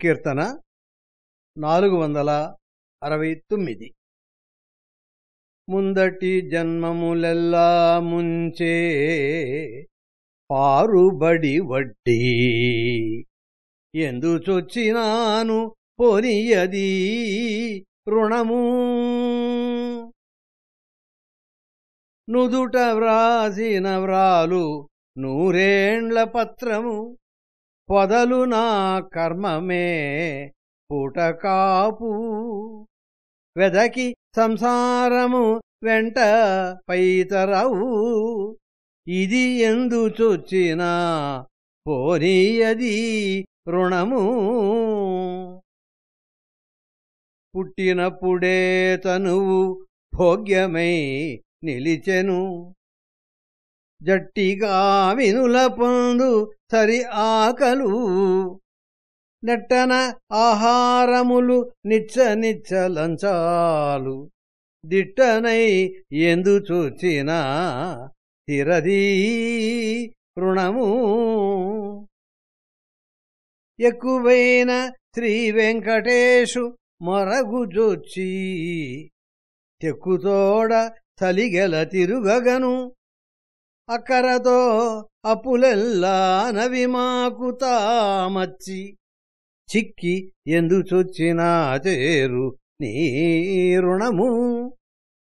కీర్తన నాలుగు వందల అరవై తొమ్మిది. ముందటి జన్మములెల్లా ముంచే పారుబడి వడ్డీ. ఎందుచొచ్చినాను పోనియది రుణము. నుదుట వ్రాసిన వ్రాలు నూరేండ్ల పత్రము. పొదలు నా కర్మమే పుటకాపు. వెదకి సంసారము వెంట పైతరవు. ఇది ఎందు చొచ్చినా పోనీయది రుణము. పుట్టినప్పుడే తనువు భోగ్యమై నిలిచెను. జట్టిగా వినుల పొందు సరి ఆకలు. నెట్టన ఆహారములు నిచ్చ నిచ్చ లంచాలు. దిట్టనై ఎందు చూచినా తిరదీ రుణము. ఎక్కువైన శ్రీ వెంకటేశు మరగుజొచ్చి తెక్కుతోడ తలిగెల తిరుగగను. అక్కరతో అప్పులెల్లా నవి మాకు తామచ్చి. చిక్కి ఎందుచొచ్చినా చేరు నీ రుణము.